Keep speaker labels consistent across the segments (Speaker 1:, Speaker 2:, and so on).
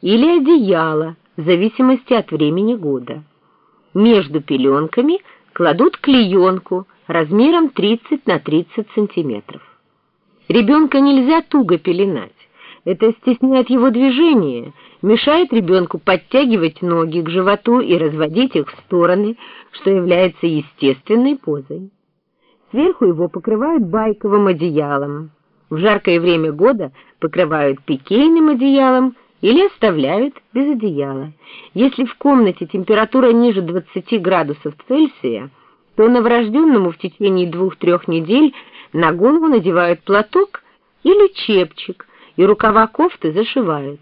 Speaker 1: или одеяло, в зависимости от времени года. Между пеленками кладут клеенку размером 30 на 30 сантиметров. Ребенка нельзя туго пеленать. Это стесняет его движение, мешает ребенку подтягивать ноги к животу и разводить их в стороны, что является естественной позой. Сверху его покрывают байковым одеялом. В жаркое время года покрывают пикейным одеялом или оставляют без одеяла. Если в комнате температура ниже 20 градусов Цельсия, то новорожденному в течение двух-трех недель на голову надевают платок или чепчик, и рукава кофты зашивают.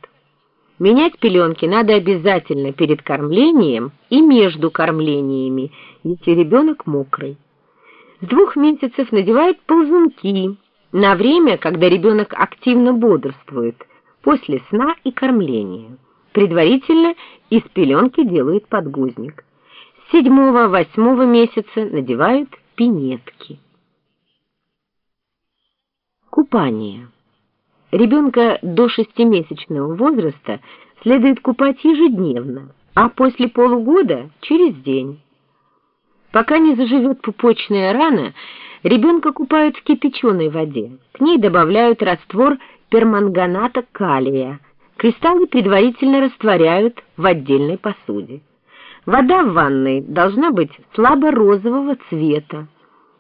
Speaker 1: Менять пеленки надо обязательно перед кормлением и между кормлениями, если ребенок мокрый. С двух месяцев надевают ползунки на время, когда ребенок активно бодрствует, после сна и кормления. Предварительно из пеленки делают подгузник. С седьмого-восьмого месяца надевают пинетки. Купание. Ребенка до шестимесячного возраста следует купать ежедневно, а после полугода – через день. Пока не заживет пупочная рана, ребенка купают в кипяченой воде. К ней добавляют раствор перманганата калия. Кристаллы предварительно растворяют в отдельной посуде. Вода в ванной должна быть слабо-розового цвета.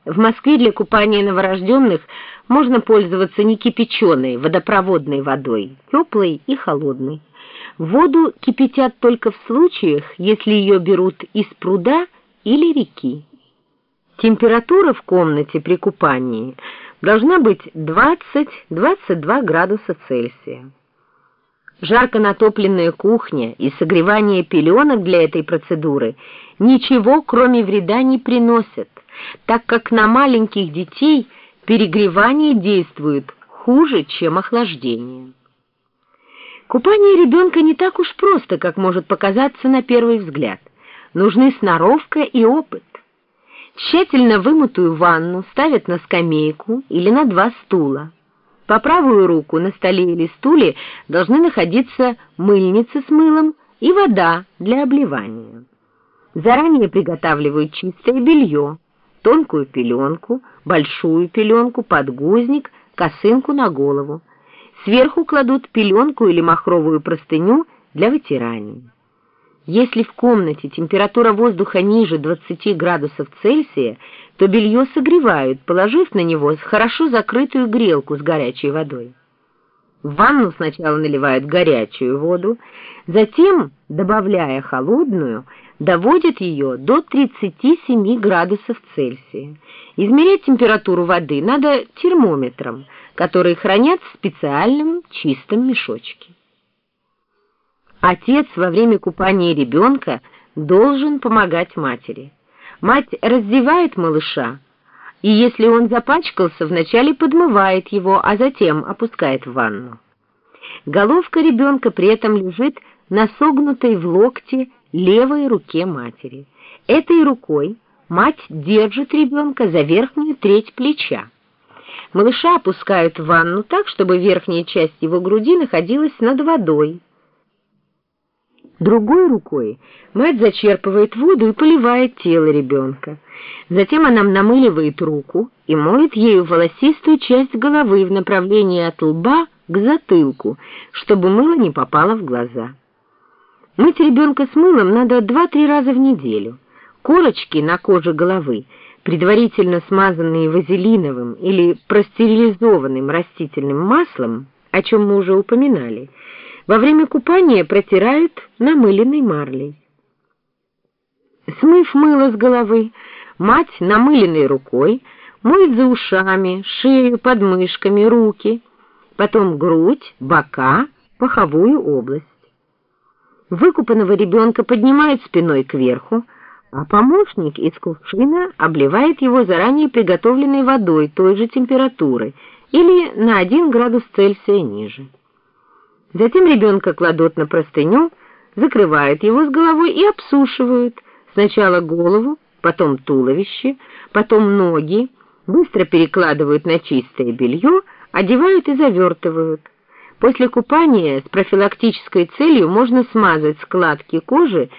Speaker 1: В Москве для купания новорожденных можно пользоваться не кипяченой водопроводной водой, теплой и холодной. Воду кипятят только в случаях, если ее берут из пруда или реки. Температура в комнате при купании должна быть 20-22 градуса Цельсия. Жарко натопленная кухня и согревание пеленок для этой процедуры ничего, кроме вреда, не приносят так как на маленьких детей перегревание действует хуже, чем охлаждение. Купание ребенка не так уж просто, как может показаться на первый взгляд. Нужны сноровка и опыт. Тщательно вымытую ванну ставят на скамейку или на два стула. По правую руку на столе или стуле должны находиться мыльница с мылом и вода для обливания. Заранее приготавливают чистое белье, тонкую пеленку, большую пеленку, подгузник, косынку на голову. Сверху кладут пеленку или махровую простыню для вытирания. Если в комнате температура воздуха ниже 20 градусов Цельсия, то белье согревают, положив на него хорошо закрытую грелку с горячей водой. В ванну сначала наливают горячую воду, затем, добавляя холодную, доводят ее до 37 градусов Цельсия. Измерять температуру воды надо термометром, который хранят в специальном чистом мешочке. Отец во время купания ребенка должен помогать матери. Мать раздевает малыша, и если он запачкался, вначале подмывает его, а затем опускает в ванну. Головка ребенка при этом лежит на согнутой в локте левой руке матери. Этой рукой мать держит ребенка за верхнюю треть плеча. Малыша опускают в ванну так, чтобы верхняя часть его груди находилась над водой. Другой рукой мать зачерпывает воду и поливает тело ребенка. Затем она намыливает руку и моет ею волосистую часть головы в направлении от лба к затылку, чтобы мыло не попало в глаза. Мыть ребенка с мылом надо 2-3 раза в неделю. Корочки на коже головы, предварительно смазанные вазелиновым или простерилизованным растительным маслом, о чем мы уже упоминали, во время купания протирают намыленной марлей. Смыв мыло с головы, мать намыленной рукой моет за ушами, шею, подмышками, руки, потом грудь, бока, паховую область. Выкупанного ребенка поднимают спиной кверху, а помощник из кувшина обливает его заранее приготовленной водой той же температуры или на 1 градус Цельсия ниже. Затем ребенка кладут на простыню, закрывают его с головой и обсушивают сначала голову, потом туловище, потом ноги, быстро перекладывают на чистое белье, одевают и завертывают. После купания с профилактической целью можно смазать складки кожи